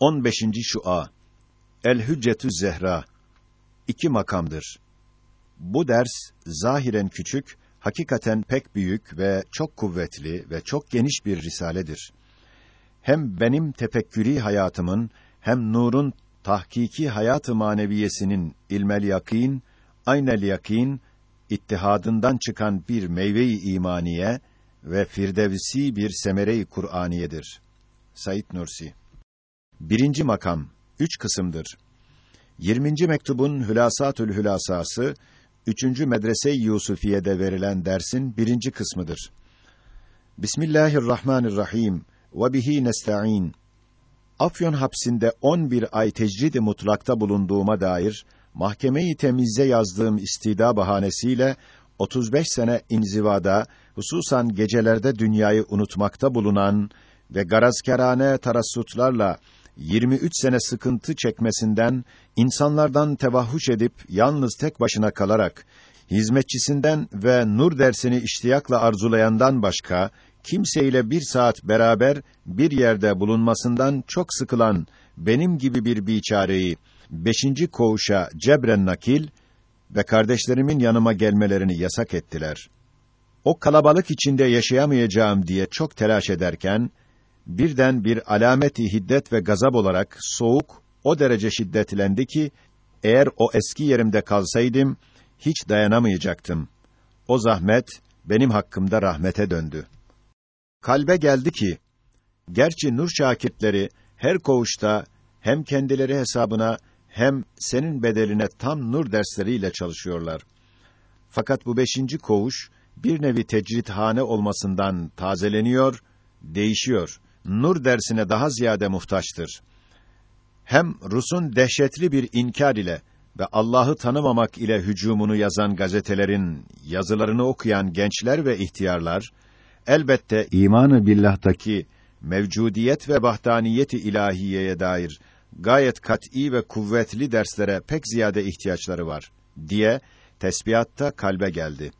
15. Şua El Hüccetü Zehra iki makamdır. Bu ders zahiren küçük, hakikaten pek büyük ve çok kuvvetli ve çok geniş bir risaledir. Hem benim tefekkürî hayatımın hem nurun tahkiki hayatı maneviyesinin ilmel yakîn, aynel yakîn ittihadından çıkan bir meyve-i imaniye ve firdevsi bir semere-i Kur'aniyedir. Said Nursi Birinci makam, üç kısımdır. 20. mektubun Hülasatül Hülasası, 3. Medrese-i Yusufiye'de verilen dersin birinci kısmıdır. Bismillahirrahmanirrahim ve bihi nesta'in. Afyon hapsinde 11 ay tecrid-i mutlakta bulunduğuma dair mahkeme-i temizze yazdığım istida bahanesiyle 35 sene inzivada, hususan gecelerde dünyayı unutmakta bulunan ve garazkerane tarassutlarla 23 sene sıkıntı çekmesinden, insanlardan tevahhuş edip yalnız tek başına kalarak hizmetçisinden ve nur dersini iştiyakla arzulayandan başka kimseyle bir saat beraber bir yerde bulunmasından çok sıkılan benim gibi bir biçareyi beşinci koğuşa cebren nakil ve kardeşlerimin yanıma gelmelerini yasak ettiler. O kalabalık içinde yaşayamayacağım diye çok telaş ederken birden bir alameti hiddet ve gazap olarak soğuk o derece şiddetlendi ki eğer o eski yerimde kalsaydım hiç dayanamayacaktım. O zahmet benim hakkımda rahmete döndü. Kalbe geldi ki gerçi nur şakirtleri her koğuşta hem kendileri hesabına hem senin bedeline tam nur dersleriyle çalışıyorlar. Fakat bu beşinci koğuş bir nevi tecrithane olmasından tazeleniyor, değişiyor nur dersine daha ziyade muhtaçtır. Hem Rus'un dehşetli bir inkar ile ve Allah'ı tanımamak ile hücumunu yazan gazetelerin yazılarını okuyan gençler ve ihtiyarlar elbette imanı billahtaki mevcudiyet ve vahdaniyeti ilahiyeye dair gayet kat'î ve kuvvetli derslere pek ziyade ihtiyaçları var diye tesbihatta kalbe geldi.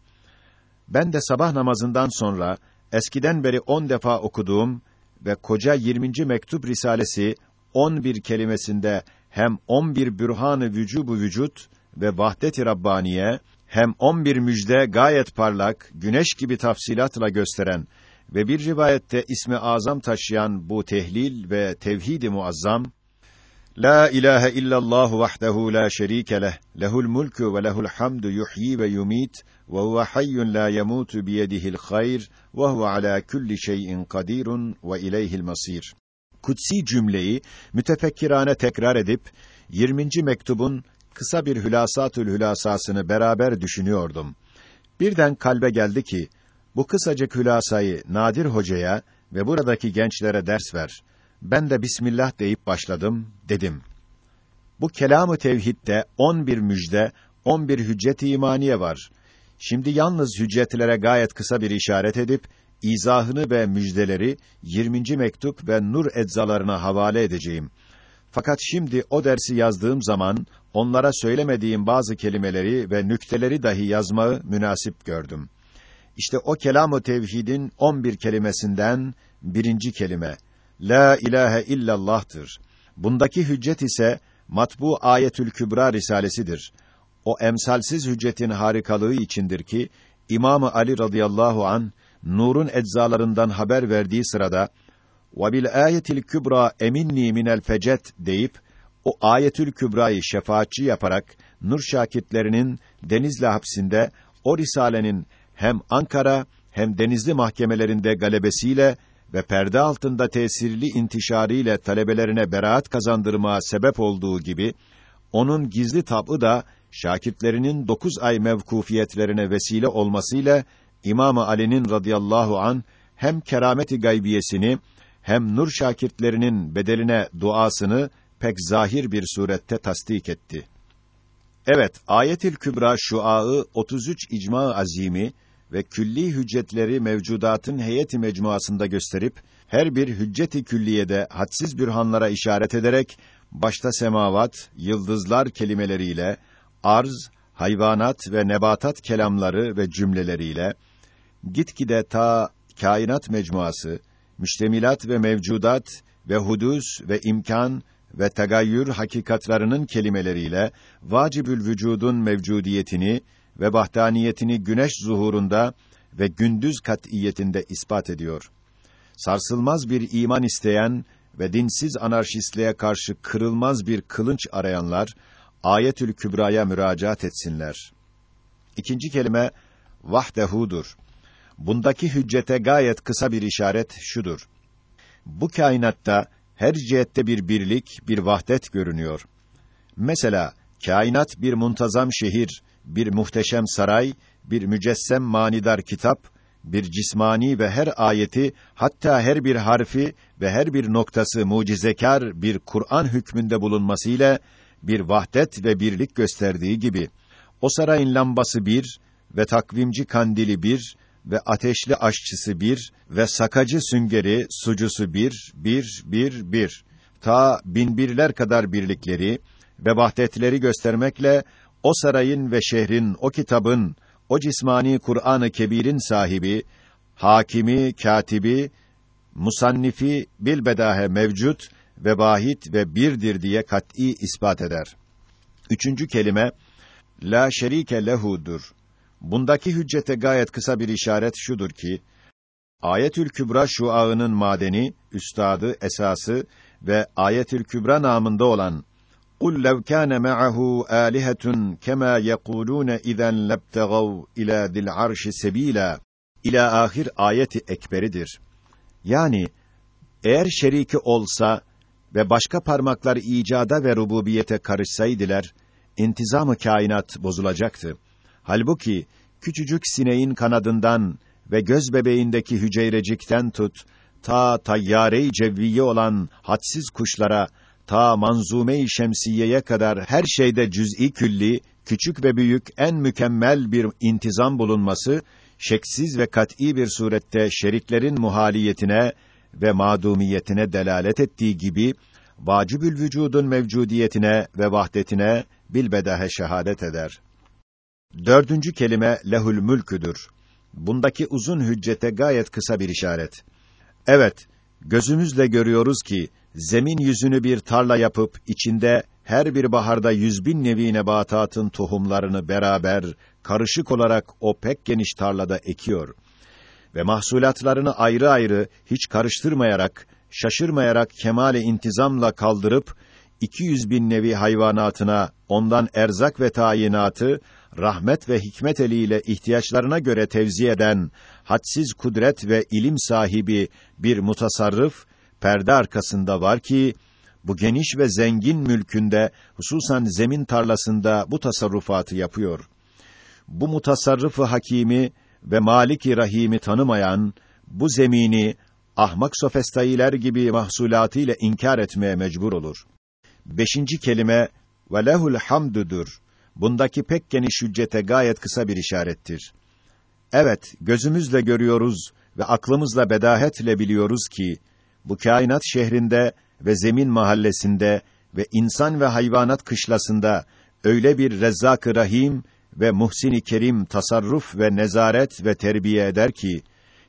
Ben de sabah namazından sonra eskiden beri on defa okuduğum ve koca 20. mektup risalesi 11 kelimesinde hem 11 bürhanı vücubu vücut ve vahdet-i rabbaniye hem 11 müjde gayet parlak, güneş gibi tafsilatla gösteren ve bir rivayette ismi azam taşıyan bu tehlil ve tevhid-i muazzam La ilahe illallah vahdehu la şerike leh. Lehul mulku ve lehul hamdu yuhyi ve yumit ve huve hayyun la yemutu biyedihil hayr ve huve ala kulli şeyin kadirun ve ileyhil masir. Kutsi cümleyi mütefekkirane tekrar edip 20. mektubun kısa bir hülasatül hülasasını beraber düşünüyordum. Birden kalbe geldi ki bu kısacık hülasayı Nadir hocaya ve buradaki gençlere ders ver. Ben de bismillah deyip başladım, dedim. Bu kelamı tevhidde 11 müjde, 11 hüccet-i imaniye var. Şimdi yalnız hüccetlere gayet kısa bir işaret edip izahını ve müjdeleri 20. mektup ve nur eczalarına havale edeceğim. Fakat şimdi o dersi yazdığım zaman onlara söylemediğim bazı kelimeleri ve nükteleri dahi yazmayı münasip gördüm. İşte o kelam-ı tevhidin 11 kelimesinden birinci kelime La ilahe illallah'tır. Bundaki hüccet ise matbu Ayetül Kübra risalesidir. O emsalsiz hüccetin harikalığı içindir ki İmamı Ali radıyallahu an nurun eczalarından haber verdiği sırada ve bil ayetil kübra eminni minel fecet deyip o ayetül kübrayı şefaatçi yaparak nur şakitlerinin Denizli hapsinde o risalenin hem Ankara hem Denizli mahkemelerinde galebesiyle ve perde altında tesirli intişariyle talebelerine beraat kazandırmaya sebep olduğu gibi onun gizli tabı da şakirtlerinin dokuz ay mevkufiyetlerine vesile olmasıyla İmam Ali'nin radıyallahu an hem kerameti gaybiyesini hem nur şakirtlerinin bedeline duasını pek zahir bir surette tasdik etti. Evet, Ayetül Kübra şuağı 33 icma azimi ve külli hüccetleri mevcudatın heyeti mecmuasında gösterip her bir hücceti külliyede hadsiz bürhanlara işaret ederek başta semavat, yıldızlar kelimeleriyle arz, hayvanat ve nebatat kelamları ve cümleleriyle gitgide ta kainat mecmuası, müştemilat ve mevcudat ve hudus ve imkan ve tegayyür hakikatlarının kelimeleriyle vacibül vücudun mevcudiyetini ve vahdaniyetini güneş zuhurunda ve gündüz kat'iyetinde ispat ediyor. Sarsılmaz bir iman isteyen ve dinsiz anarşistliğe karşı kırılmaz bir kılınç arayanlar Ayetül Kübra'ya müracaat etsinler. İkinci kelime vahdehudur. Bundaki hüccete gayet kısa bir işaret şudur. Bu kainatta her cihette bir birlik, bir vahdet görünüyor. Mesela kainat bir muntazam şehir, bir muhteşem saray, bir mücessem manidar kitap, bir cismani ve her ayeti, hatta her bir harfi ve her bir noktası mucizekar bir Kur'an hükmünde bulunmasıyla bir vahdet ve birlik gösterdiği gibi o sarayın lambası bir ve takvimci kandili bir ve ateşli aşçısı bir ve sakacı süngeri, sucusu bir, bir, bir, bir. Ta binbirler kadar birlikleri ve vahdetleri göstermekle o sarayın ve şehrin, o kitabın, o cismani Kur'an-ı Kebir'in sahibi, hakimi, katibi, musannifi bilbedahe mevcut ve vahid ve birdir diye kat'î ispat eder. Üçüncü kelime la şerike lehu'dur. Bundaki hüccete gayet kısa bir işaret şudur ki Ayetül Kübra şuağının madeni, üstadı, esası ve Ayetül Kübra namında olan قُلْ لَوْ كَانَ مَعَهُ آلِهَةٌ كَمَا يَقُولُونَ اِذًا لَبْتَغَوْا اِلَى ذِي الْعَرْشِ سَب۪يلًا ila ahir ayeti ekberidir. Yani eğer şeriki olsa ve başka parmaklar icada ve rububiyete karışsaydılar, intizamı kainat bozulacaktı. Halbuki küçücük sineğin kanadından ve göz bebeğindeki hücrecikten tut ta tayyare-i cevviye olan hadsiz kuşlara ta manzume-i şemsiyeye kadar her şeyde cüz'i külli, küçük ve büyük en mükemmel bir intizam bulunması şeksiz ve kat'î bir surette şeriklerin muhaliyetine ve madumiyetine delalet ettiği gibi vacibül vücudun mevcudiyetine ve vahdetine bilbedahe şehadet eder. Dördüncü kelime lehül mülküdür. Bundaki uzun hüccete gayet kısa bir işaret. Evet, gözümüzle görüyoruz ki zemin yüzünü bir tarla yapıp içinde her bir baharda yüz bin nevi nebatatın tohumlarını beraber karışık olarak o pek geniş tarlada ekiyor ve mahsulatlarını ayrı ayrı hiç karıştırmayarak, şaşırmayarak kemale intizamla kaldırıp 200 bin nevi hayvanatına ondan erzak ve tayinatı rahmet ve hikmet eliyle ihtiyaçlarına göre tevzi eden hadsiz kudret ve ilim sahibi bir mutasarrıf perde arkasında var ki bu geniş ve zengin mülkünde hususan zemin tarlasında bu tasarrufatı yapıyor. Bu mutasarrıfı hakimi ve maliki rahimi tanımayan bu zemini ahmak sofistailer gibi mahsulatıyla inkar etmeye mecbur olur. Beşinci kelime ve lehul hamdudur. Bundaki pek geniş hüccete gayet kısa bir işarettir. Evet, gözümüzle görüyoruz ve aklımızla bedahetle biliyoruz ki bu kainat şehrinde ve zemin mahallesinde ve insan ve hayvanat kışlasında öyle bir Rezzak-ı Rahim ve Muhsin-i Kerim tasarruf ve nezaret ve terbiye eder ki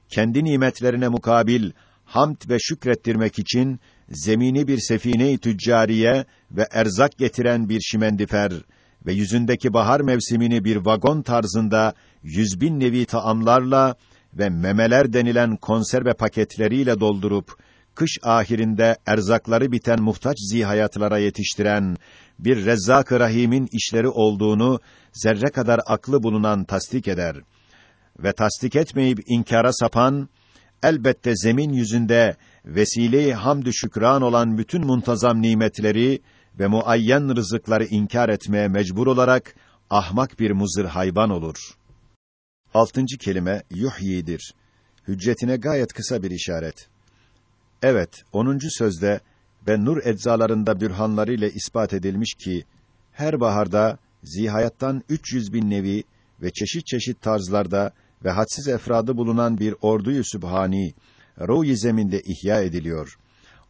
kendi nimetlerine mukabil hamd ve şükrettirmek için zemini bir sefine-i tüccariye ve erzak getiren bir şimendifer ve yüzündeki bahar mevsimini bir vagon tarzında yüz bin nevi taamlarla ve memeler denilen konserve paketleriyle doldurup kış ahirinde erzakları biten muhtaç zihayatlara yetiştiren bir Rezzak-ı Rahim'in işleri olduğunu zerre kadar aklı bulunan tasdik eder. Ve tasdik etmeyip inkara sapan elbette zemin yüzünde vesile-i hamdü şükran olan bütün muntazam nimetleri ve muayyen rızıkları inkar etmeye mecbur olarak ahmak bir muzır hayvan olur. Altıncı kelime yuhyidir. Hüccetine gayet kısa bir işaret. Evet, onuncu sözde ve nur eczalarında bürhanlarıyla ispat edilmiş ki her baharda zihayattan 300 bin nevi ve çeşit çeşit tarzlarda ve hadsiz efradı bulunan bir orduyu sübhani ruh zeminde ihya ediliyor.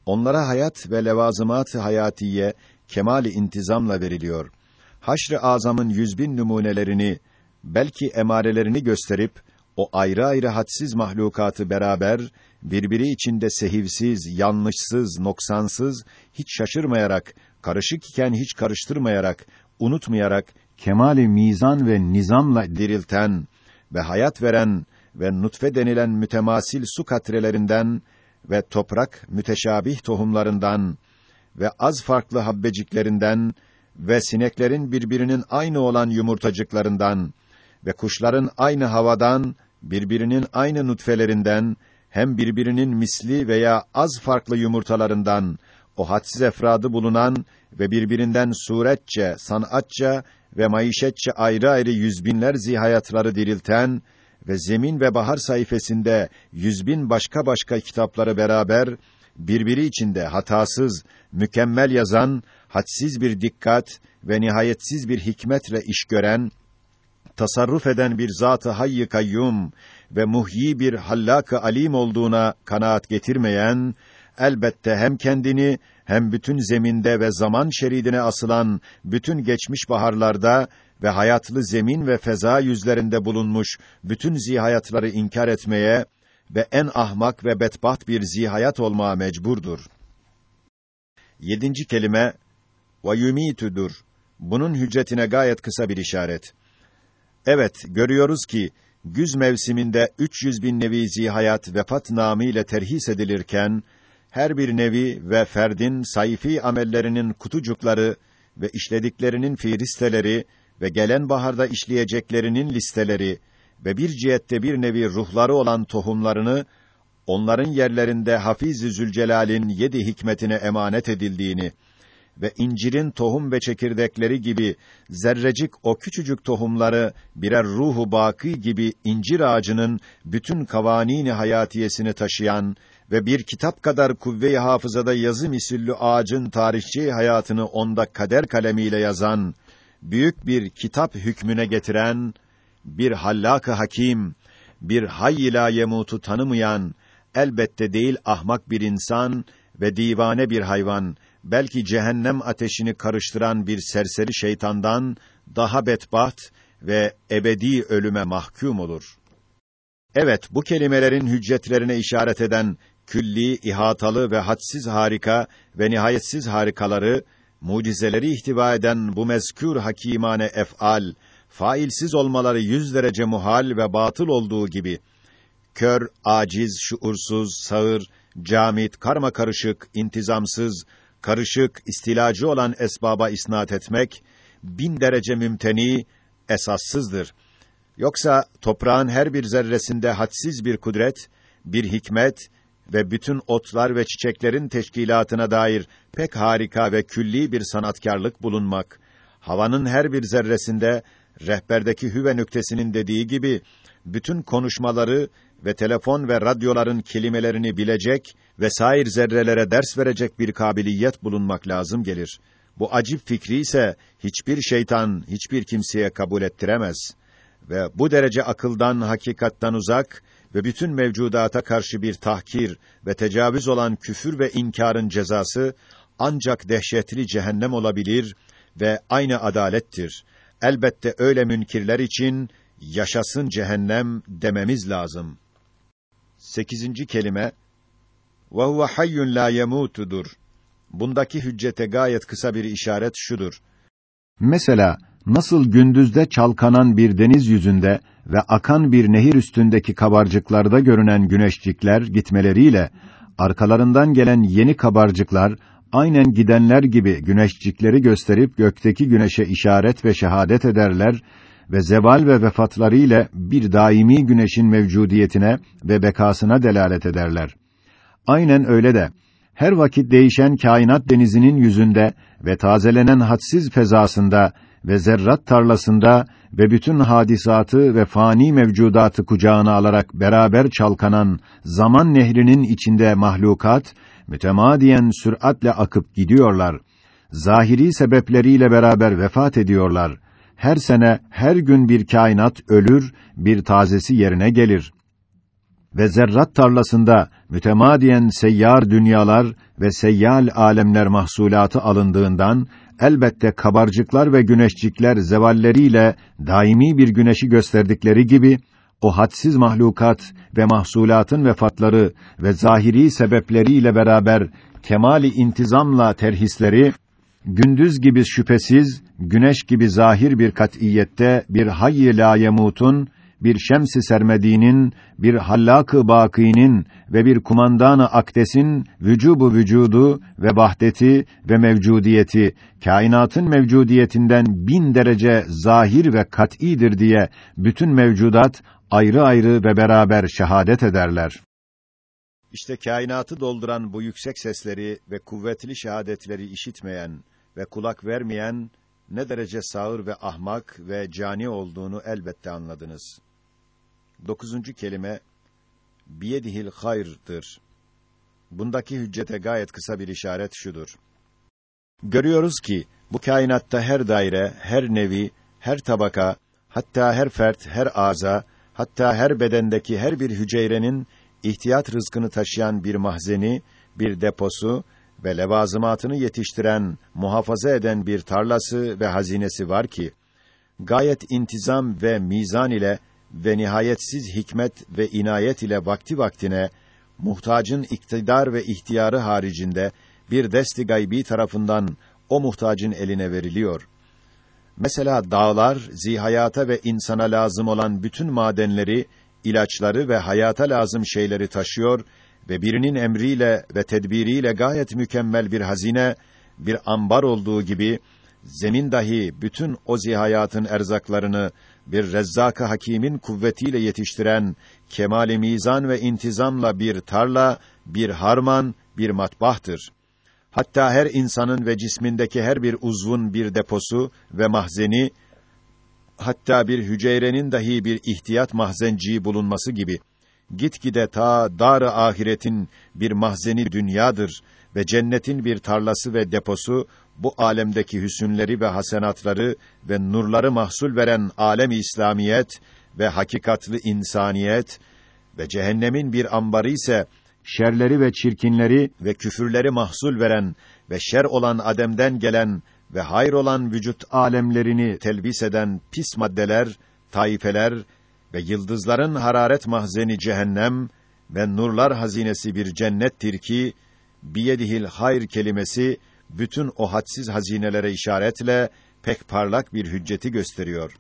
Onlara hayat ve levazımat-ı hayatiye kemali intizamla veriliyor. Haşr-ı azamın yüz bin numunelerini belki emarelerini gösterip o ayrı ayrı hadsiz mahlukatı beraber birbiri içinde sehivsiz, yanlışsız, noksansız, hiç şaşırmayarak, karışık iken hiç karıştırmayarak, unutmayarak, kemali mizan ve nizamla dirilten ve hayat veren ve nutfe denilen mütemasil su katrelerinden ve toprak müteşabih tohumlarından ve az farklı habbeciklerinden ve sineklerin birbirinin aynı olan yumurtacıklarından ve kuşların aynı havadan, birbirinin aynı nutfelerinden, hem birbirinin misli veya az farklı yumurtalarından, o hadsiz efradı bulunan ve birbirinden suretçe, sanatça ve maişetçe ayrı ayrı yüzbinler zihayatları dirilten ve zemin ve bahar sayfasında yüzbin başka başka kitapları beraber birbiri içinde hatasız, mükemmel yazan, hadsiz bir dikkat ve nihayetsiz bir hikmetle iş gören, tasarruf eden bir zat-ı hayy kayyum ve muhyi bir hallak-ı alim olduğuna kanaat getirmeyen, elbette hem kendini hem bütün zeminde ve zaman şeridine asılan bütün geçmiş baharlarda ve hayatlı zemin ve feza yüzlerinde bulunmuş bütün zihayatları inkar etmeye ve en ahmak ve bedbaht bir zihayat olmaya mecburdur. Yedinci kelime ve Bunun hüccetine gayet kısa bir işaret. Evet, görüyoruz ki güz mevsiminde 300 bin nevi zihayat vefat namıyla terhis edilirken her bir nevi ve ferdin sayfi amellerinin kutucukları ve işlediklerinin fihristeleri ve gelen baharda işleyeceklerinin listeleri ve bir cihette bir nevi ruhları olan tohumlarını onların yerlerinde Hafiz-i Zülcelal'in yedi hikmetine emanet edildiğini ve incirin tohum ve çekirdekleri gibi zerrecik o küçücük tohumları birer ruhu baki gibi incir ağacının bütün kavanini hayatiyesini taşıyan ve bir kitap kadar kuvve-i hafızada yazı misillü ağacın tarihçi hayatını onda kader kalemiyle yazan, büyük bir kitap hükmüne getiren, bir hallak-ı hakim, bir hayy la yemutu tanımayan, elbette değil ahmak bir insan ve divane bir hayvan, belki cehennem ateşini karıştıran bir serseri şeytandan daha bedbaht ve ebedi ölüme mahkum olur. Evet, bu kelimelerin hüccetlerine işaret eden külli, ihatalı ve hadsiz harika ve nihayetsiz harikaları, mucizeleri ihtiva eden bu mezkür hakimane ef'al, failsiz olmaları yüz derece muhal ve batıl olduğu gibi, kör, aciz, şuursuz, sağır, camit, karma karışık, intizamsız, karışık, istilacı olan esbaba isnat etmek, bin derece mümteni, esassızdır. Yoksa toprağın her bir zerresinde hadsiz bir kudret, bir hikmet ve bütün otlar ve çiçeklerin teşkilatına dair pek harika ve külli bir sanatkarlık bulunmak, havanın her bir zerresinde rehberdeki hüve nüktesinin dediği gibi bütün konuşmaları ve telefon ve radyoların kelimelerini bilecek ve sair zerrelere ders verecek bir kabiliyet bulunmak lazım gelir. Bu acip fikri ise hiçbir şeytan hiçbir kimseye kabul ettiremez ve bu derece akıldan, hakikattan uzak ve bütün mevcudata karşı bir tahkir ve tecavüz olan küfür ve inkarın cezası ancak dehşetli cehennem olabilir ve aynı adalettir. Elbette öyle münkirler için yaşasın cehennem dememiz lazım. Sekizinci kelime ve huve hayyun la yemutudur. Bundaki hüccete gayet kısa bir işaret şudur. Mesela nasıl gündüzde çalkanan bir deniz yüzünde ve akan bir nehir üstündeki kabarcıklarda görünen güneşcikler gitmeleriyle arkalarından gelen yeni kabarcıklar aynen gidenler gibi güneşcikleri gösterip gökteki güneşe işaret ve şehadet ederler ve zeval ve vefatları ile bir daimi güneşin mevcudiyetine ve bekasına delalet ederler. Aynen öyle de her vakit değişen kainat denizinin yüzünde ve tazelenen hadsiz fezasında ve zerrat tarlasında ve bütün hadisatı ve fani mevcudatı kucağına alarak beraber çalkanan zaman nehrinin içinde mahlukat mütemadiyen süratle akıp gidiyorlar. Zahiri sebepleriyle beraber vefat ediyorlar. Her sene, her gün bir kainat ölür, bir tazesi yerine gelir. Ve zerrat tarlasında mütemadiyen seyyar dünyalar ve seyyal alemler mahsulatı alındığından elbette kabarcıklar ve güneşcikler zevalleriyle daimi bir güneşi gösterdikleri gibi o hadsiz mahlukat ve mahsulatın vefatları ve zahiri sebepleriyle beraber kemali intizamla terhisleri gündüz gibi şüphesiz, güneş gibi zahir bir kat'iyette bir hayy la yemutun, bir şems-i sermedinin, bir hallak-ı bakînin ve bir kumandan-ı akdesin vücubu vücudu ve vahdeti ve mevcudiyeti, kainatın mevcudiyetinden bin derece zahir ve kat'idir diye bütün mevcudat ayrı ayrı ve beraber şehadet ederler. İşte kainatı dolduran bu yüksek sesleri ve kuvvetli şehadetleri işitmeyen ve kulak vermeyen ne derece sağır ve ahmak ve cani olduğunu elbette anladınız. Dokuzuncu kelime biyedihil hayırdır. Bundaki hüccete gayet kısa bir işaret şudur. Görüyoruz ki bu kainatta her daire, her nevi, her tabaka, hatta her fert, her ağza, hatta her bedendeki her bir hücrenin ihtiyat rızkını taşıyan bir mahzeni, bir deposu ve levazımatını yetiştiren, muhafaza eden bir tarlası ve hazinesi var ki, gayet intizam ve mizan ile ve nihayetsiz hikmet ve inayet ile vakti vaktine, muhtacın iktidar ve ihtiyarı haricinde, bir desti gaybi tarafından o muhtacın eline veriliyor. Mesela dağlar, zihayata ve insana lazım olan bütün madenleri, ilaçları ve hayata lazım şeyleri taşıyor ve birinin emriyle ve tedbiriyle gayet mükemmel bir hazine, bir ambar olduğu gibi, zemin dahi bütün o zihayatın erzaklarını bir rezzak-ı hakimin kuvvetiyle yetiştiren, kemali mizan ve intizamla bir tarla, bir harman, bir matbahtır. Hatta her insanın ve cismindeki her bir uzvun bir deposu ve mahzeni, hatta bir hücrenin dahi bir ihtiyat mahzenciği bulunması gibi, gitgide ta dar-ı ahiretin bir mahzeni dünyadır ve cennetin bir tarlası ve deposu, bu alemdeki hüsünleri ve hasenatları ve nurları mahsul veren alem İslamiyet ve hakikatlı insaniyet ve cehennemin bir ambarı ise şerleri ve çirkinleri ve küfürleri mahsul veren ve şer olan ademden gelen ve hayır olan vücut alemlerini telbis eden pis maddeler, taifeler ve yıldızların hararet mahzeni cehennem ve nurlar hazinesi bir cennettir ki biyedihil hayr kelimesi bütün o hadsiz hazinelere işaretle pek parlak bir hücceti gösteriyor.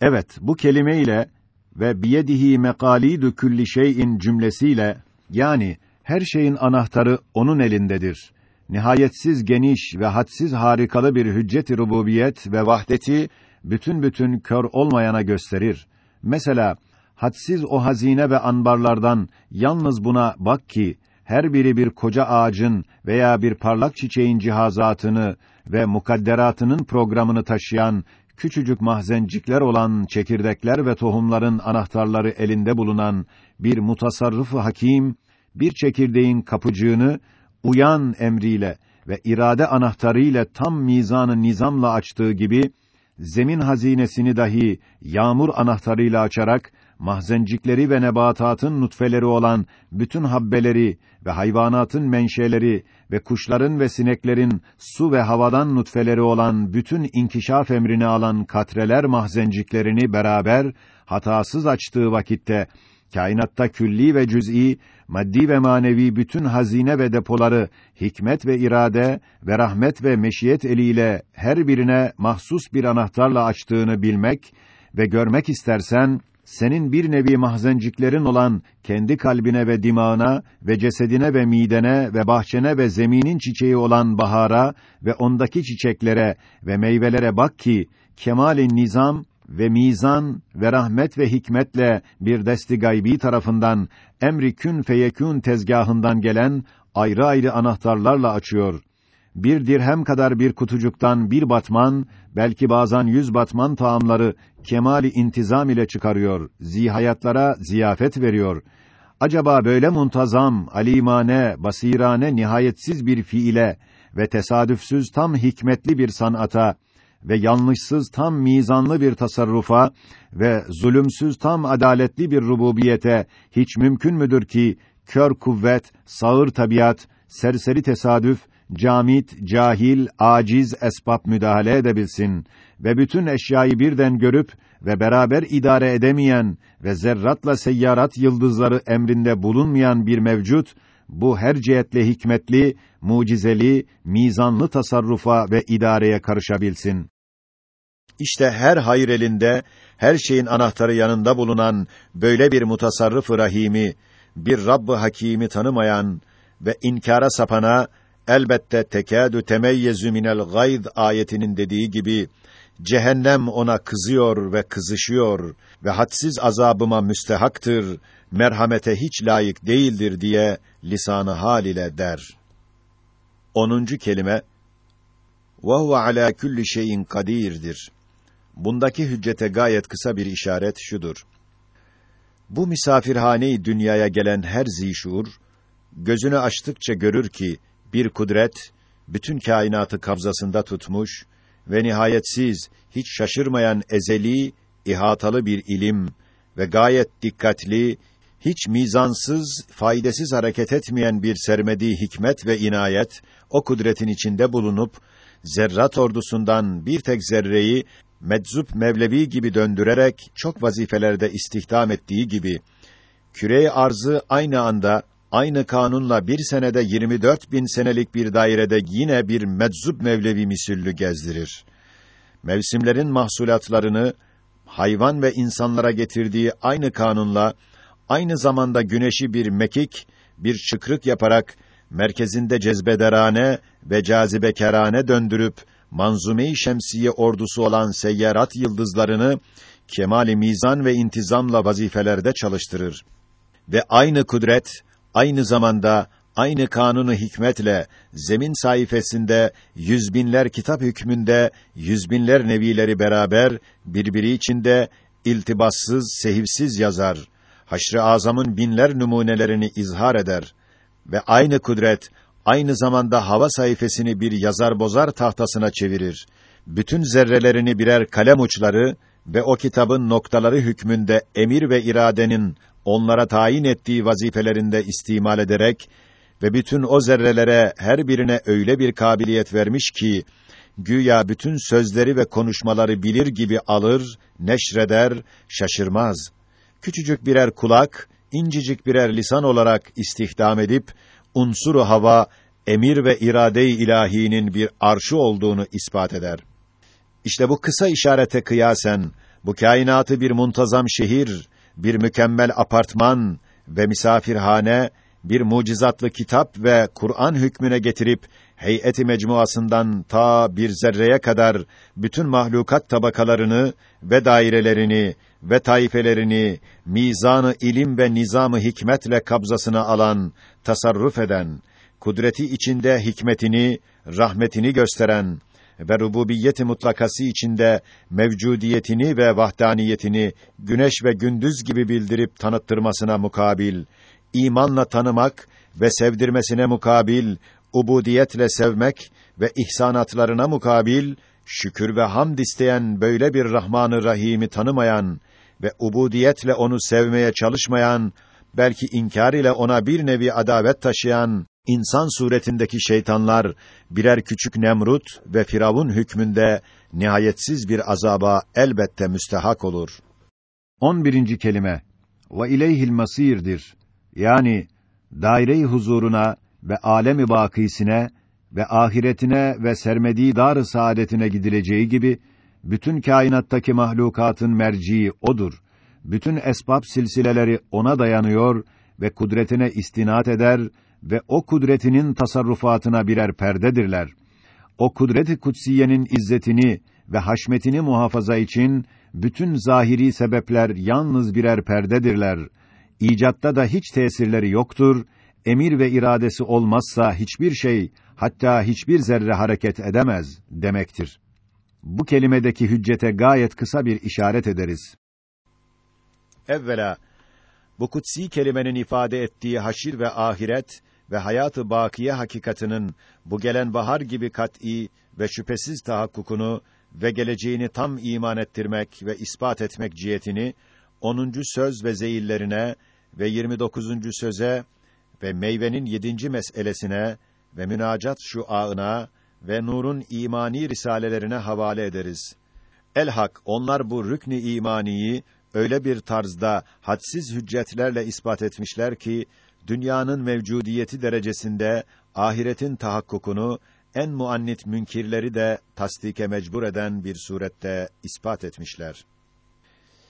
Evet, bu kelime ile ve biyedihi mekalidu külli şeyin cümlesiyle yani her şeyin anahtarı onun elindedir. Nihayetsiz geniş ve hadsiz harikalı bir hüccet-i rububiyet ve vahdeti bütün bütün kör olmayana gösterir. Mesela hadsiz o hazine ve anbarlardan yalnız buna bak ki her biri bir koca ağacın veya bir parlak çiçeğin cihazatını ve mukadderatının programını taşıyan küçücük mahzencikler olan çekirdekler ve tohumların anahtarları elinde bulunan bir mutasarrıf hakim bir çekirdeğin kapıcığını uyan emriyle ve irade anahtarıyla tam mizanı nizamla açtığı gibi zemin hazinesini dahi yağmur anahtarıyla açarak mahzencikleri ve nebatatın nutfeleri olan bütün habbeleri ve hayvanatın menşeleri ve kuşların ve sineklerin su ve havadan nutfeleri olan bütün inkişaf emrini alan katreler mahzenciklerini beraber hatasız açtığı vakitte kainatta külli ve cüz'i, maddi ve manevi bütün hazine ve depoları hikmet ve irade ve rahmet ve meşiyet eliyle her birine mahsus bir anahtarla açtığını bilmek ve görmek istersen senin bir nevi mahzenciklerin olan kendi kalbine ve dimağına ve cesedine ve midene ve bahçene ve zeminin çiçeği olan bahara ve ondaki çiçeklere ve meyvelere bak ki kemalin nizam ve mizan ve rahmet ve hikmetle bir desti gaybi tarafından emri kün feyekün tezgahından gelen ayrı ayrı anahtarlarla açıyor bir dirhem kadar bir kutucuktan bir batman, belki bazen yüz batman taamları kemali intizam ile çıkarıyor, zihayatlara ziyafet veriyor. Acaba böyle muntazam, alimane, basirane, nihayetsiz bir fiile ve tesadüfsüz tam hikmetli bir sanata ve yanlışsız tam mizanlı bir tasarrufa ve zulümsüz tam adaletli bir rububiyete hiç mümkün müdür ki kör kuvvet, sağır tabiat, serseri tesadüf camit, cahil, aciz esbab müdahale edebilsin ve bütün eşyayı birden görüp ve beraber idare edemeyen ve zerratla seyyarat yıldızları emrinde bulunmayan bir mevcut, bu her cihetle hikmetli, mucizeli, mizanlı tasarrufa ve idareye karışabilsin. İşte her hayır elinde, her şeyin anahtarı yanında bulunan böyle bir mutasarrıf rahimi, bir Rabb-ı Hakîm'i tanımayan ve inkara sapana elbette tekâdü temeyyezu minel gayd ayetinin dediği gibi cehennem ona kızıyor ve kızışıyor ve hadsiz azabıma müstehaktır, merhamete hiç layık değildir diye lisanı hal ile der. 10. kelime ve huve ala kulli şeyin kadirdir. Bundaki hüccete gayet kısa bir işaret şudur. Bu misafirhane dünyaya gelen her zişur, gözünü açtıkça görür ki, bir kudret, bütün kainatı kabzasında tutmuş ve nihayetsiz, hiç şaşırmayan ezeli, ihatalı bir ilim ve gayet dikkatli, hiç mizansız, faydasız hareket etmeyen bir sermediği hikmet ve inayet, o kudretin içinde bulunup, zerrat ordusundan bir tek zerreyi meczup Mevlevi gibi döndürerek çok vazifelerde istihdam ettiği gibi küre arzı aynı anda aynı kanunla bir senede 24 bin senelik bir dairede yine bir meczup Mevlevi misüllü gezdirir. Mevsimlerin mahsulatlarını hayvan ve insanlara getirdiği aynı kanunla aynı zamanda güneşi bir mekik, bir çıkrık yaparak merkezinde cezbederane ve cazibekerane döndürüp manzume-i şemsiye ordusu olan seyyarat yıldızlarını kemali mizan ve intizamla vazifelerde çalıştırır. Ve aynı kudret aynı zamanda aynı kanunu hikmetle zemin sayfasında yüz binler kitap hükmünde yüz binler nevileri beraber birbiri içinde iltibassız, sehivsiz yazar. Haşr-ı Azam'ın binler numunelerini izhar eder ve aynı kudret aynı zamanda hava sayfasını bir yazar bozar tahtasına çevirir. Bütün zerrelerini birer kalem uçları ve o kitabın noktaları hükmünde emir ve iradenin onlara tayin ettiği vazifelerinde istimal ederek ve bütün o zerrelere her birine öyle bir kabiliyet vermiş ki güya bütün sözleri ve konuşmaları bilir gibi alır, neşreder, şaşırmaz. Küçücük birer kulak, incicik birer lisan olarak istihdam edip unsuru hava, emir ve irade-i ilahinin bir arşı olduğunu ispat eder. İşte bu kısa işarete kıyasen bu kainatı bir muntazam şehir, bir mükemmel apartman ve misafirhane, bir mucizatlı kitap ve Kur'an hükmüne getirip heyeti mecmuasından ta bir zerreye kadar bütün mahlukat tabakalarını ve dairelerini ve taifelerini mizanı ilim ve nizamı hikmetle kabzasına alan, tasarruf eden, kudreti içinde hikmetini, rahmetini gösteren ve rububiyeti mutlakası içinde mevcudiyetini ve vahdaniyetini güneş ve gündüz gibi bildirip tanıttırmasına mukabil, imanla tanımak ve sevdirmesine mukabil, ubudiyetle sevmek ve ihsanatlarına mukabil, şükür ve hamd isteyen böyle bir Rahmanı Rahim'i tanımayan ve ubudiyetle onu sevmeye çalışmayan, belki inkar ile ona bir nevi adavet taşıyan insan suretindeki şeytanlar birer küçük Nemrut ve Firavun hükmünde nihayetsiz bir azaba elbette müstehak olur. 11. kelime ve ileyhil masirdir. Yani daire-i huzuruna ve alemi bakisine ve ahiretine ve sermediği dar saadetine gidileceği gibi bütün kainattaki mahlukatın merciği odur. Bütün esbab silsileleri ona dayanıyor ve kudretine istinat eder ve o kudretinin tasarrufatına birer perdedirler. O kudret-i kutsiyenin izzetini ve haşmetini muhafaza için bütün zahiri sebepler yalnız birer perdedirler. İcatta da hiç tesirleri yoktur. Emir ve iradesi olmazsa hiçbir şey, hatta hiçbir zerre hareket edemez demektir. Bu kelimedeki hüccete gayet kısa bir işaret ederiz. Evvela bu kutsi kelimenin ifade ettiği haşir ve ahiret ve hayatı bakiye hakikatının bu gelen bahar gibi kat'î ve şüphesiz tahakkukunu ve geleceğini tam iman ettirmek ve ispat etmek cihetini 10. söz ve zeyillerine ve 29. söze ve meyvenin yedinci meselesine ve münacat şu ağına ve nurun imani risalelerine havale ederiz. Elhak onlar bu rükni imaniyi öyle bir tarzda hadsiz hüccetlerle ispat etmişler ki dünyanın mevcudiyeti derecesinde ahiretin tahakkukunu en muannit münkirleri de tasdike mecbur eden bir surette ispat etmişler.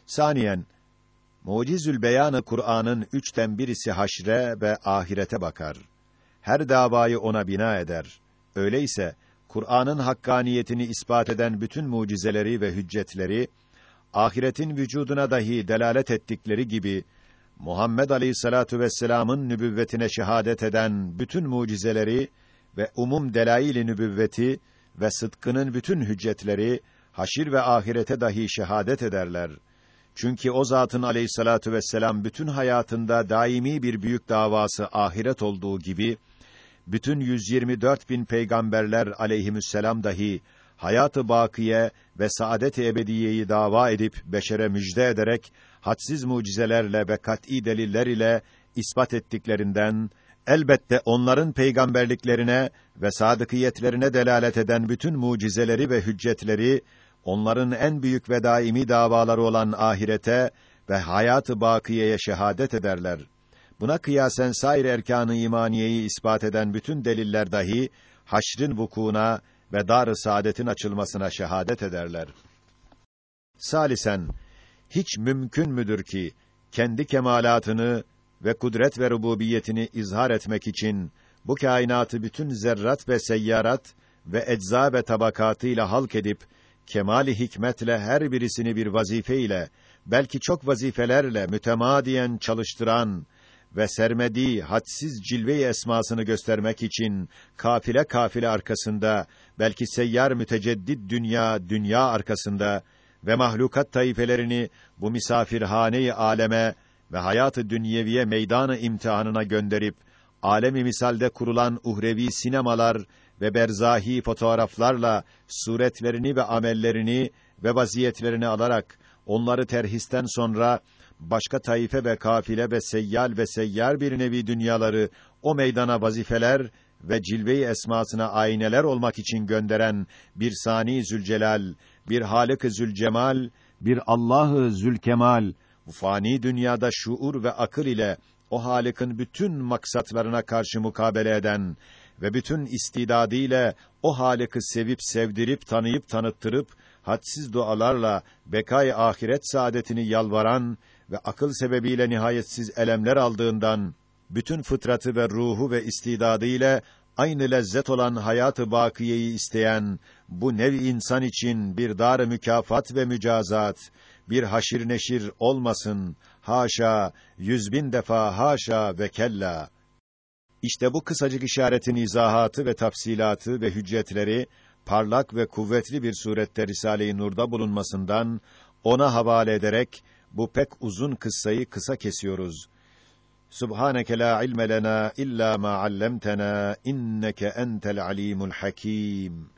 Saniyen, Mucizül Beyanı Kur'an'ın üçten birisi haşre ve ahirete bakar. Her davayı ona bina eder. Öyleyse Kur'an'ın hakkaniyetini ispat eden bütün mucizeleri ve hüccetleri ahiretin vücuduna dahi delalet ettikleri gibi Muhammed Aleyhissalatu vesselam'ın nübüvvetine şehadet eden bütün mucizeleri ve umum delail-i nübüvveti ve sıdkının bütün hüccetleri haşir ve ahirete dahi şehadet ederler. Çünkü o zatın aleyhissalatu vesselam bütün hayatında daimi bir büyük davası ahiret olduğu gibi bütün 124 bin peygamberler aleyhisselam dahi hayatı bakiye ve saadet-i ebediyeyi dava edip beşere müjde ederek hadsiz mucizelerle ve kat'î deliller ile ispat ettiklerinden elbette onların peygamberliklerine ve sadıkiyetlerine delalet eden bütün mucizeleri ve hüccetleri onların en büyük ve daimi davaları olan ahirete ve hayatı bakiyeye şehadet ederler. Buna kıyasen sair erkanı imaniyeyi ispat eden bütün deliller dahi haşrin vukuuna ve dar-ı saadetin açılmasına şehadet ederler. Salisen hiç mümkün müdür ki kendi kemalatını ve kudret ve rububiyetini izhar etmek için bu kainatı bütün zerrat ve seyyarat ve ecza ve tabakatıyla halk edip kemali hikmetle her birisini bir vazife ile belki çok vazifelerle mütemadiyen çalıştıran ve sermediği hadsiz cilve-i esmasını göstermek için kafile kafile arkasında belki seyyar müteceddit dünya dünya arkasında ve mahlukat taifelerini bu misafirhane-i aleme ve hayatı dünyeviye meydanı imtihanına gönderip alemi misalde kurulan uhrevi sinemalar ve berzahi fotoğraflarla suretlerini ve amellerini ve vaziyetlerini alarak onları terhisten sonra başka taife ve kafile ve seyyal ve seyyar bir nevi dünyaları o meydana vazifeler ve cilve-i esmasına ayneler olmak için gönderen bir Sani Zülcelal, bir Halık-ı Zülcemal, bir Allah'ı Zülkemal, bu fani dünyada şuur ve akıl ile o Halık'ın bütün maksatlarına karşı mukabele eden ve bütün istidadıyla o Halık'ı sevip sevdirip tanıyıp tanıttırıp hadsiz dualarla bekay ahiret saadetini yalvaran ve akıl sebebiyle nihayetsiz elemler aldığından bütün fıtratı ve ruhu ve istidadı ile aynı lezzet olan hayatı bakiyeyi isteyen bu nev insan için bir dar mükafat ve mücazat, bir haşir neşir olmasın. Haşa, yüz bin defa haşa ve kella. İşte bu kısacık işaretin izahatı ve tafsilatı ve hüccetleri parlak ve kuvvetli bir surette Risale-i Nur'da bulunmasından ona havale ederek bu pek uzun kıssayı kısa kesiyoruz. Subhaneke la ilme lena illa ma allamtena inneke entel alimul hakim.